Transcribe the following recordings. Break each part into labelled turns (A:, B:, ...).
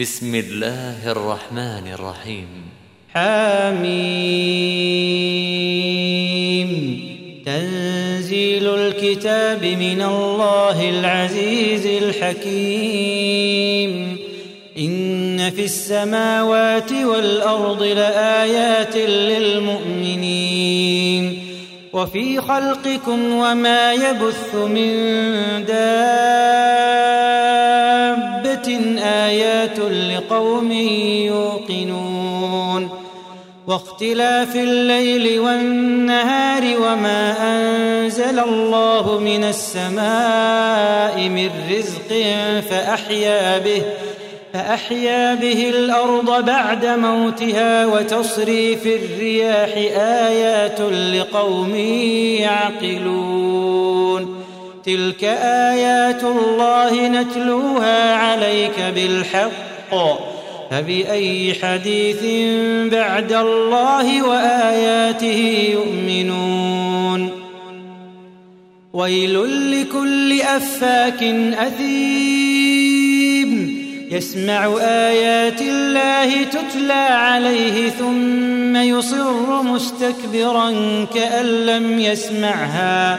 A: بسم الله الرحمن الرحيم حميم تنزيل الكتاب من الله العزيز الحكيم إن في السماوات والأرض لآيات للمؤمنين وفي خلقكم وما يبث من دار آيات آيات لقوم يوقنون واختلاف الليل والنهار وما أنزل الله من السماء من رزق فأحيا به فأحيا به الأرض بعد موتها وتصري في الرياح آيات لقوم يعقلون تلك ايات الله نتلوها عليك بالحق فباي حديث بعد الله واياته يؤمنون ويل لكل افاك اثيم يسمع ايات الله تتلى عليه ثم يصر مستكبرا كان لم يسمعها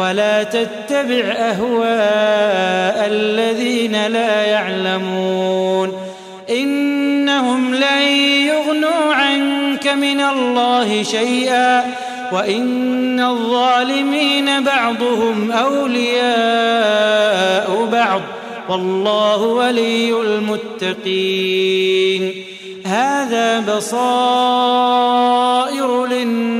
A: ولا تتبع اهواء الذين لا يعلمون انهم لن يغنوا عنك من الله شيئا وان الظالمين بعضهم اولياء بعض والله ولي المتقين هذا بصائر للناس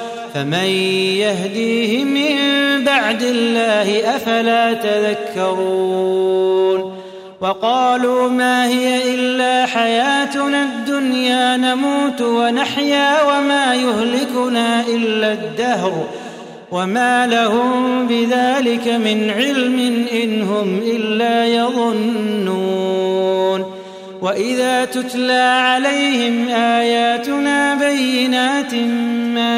A: فمن يهديه من بعد الله افلا تذكرون وقالوا ما هي الا حياتنا الدنيا نموت ونحيا وما يهلكنا الا الدهر وما لهم بذلك من علم ان هم الا يظنون واذا تتلى عليهم اياتنا بينات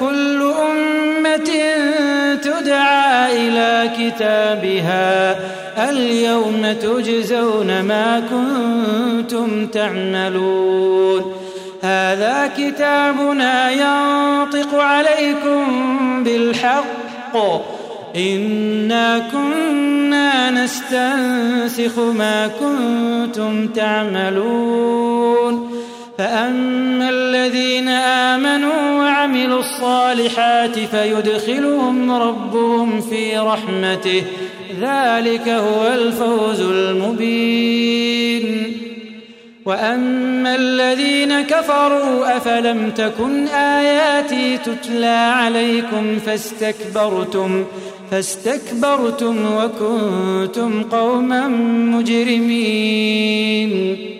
A: كل أمة تدعى إلى كتابها اليوم تجزون ما كنتم تعملون هذا كتابنا ينطق عليكم بالحق إنا كنا نستنسخ ما كنتم تعملون فأما الذين آمنوا الصالحات فيدخلهم ربهم في رحمته ذلك هو الفوز المبين واما الذين كفروا افلم تكن اياتي تتلى عليكم فاستكبرتم فاستكبرتم وكنتم قوما مجرمين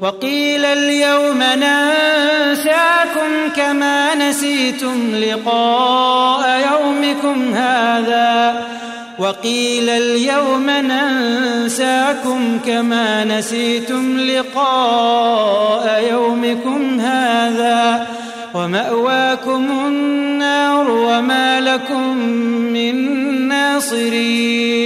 A: وقيل اليوم ننساكم كما نسيتم لقاء يومكم هذا وقيل اليوم ننساكم كما نسيتم لقاء يومكم هذا ومأواكم النار وما لكم من ناصرين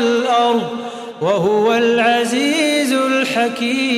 A: والأرض وهو العزيز الحكيم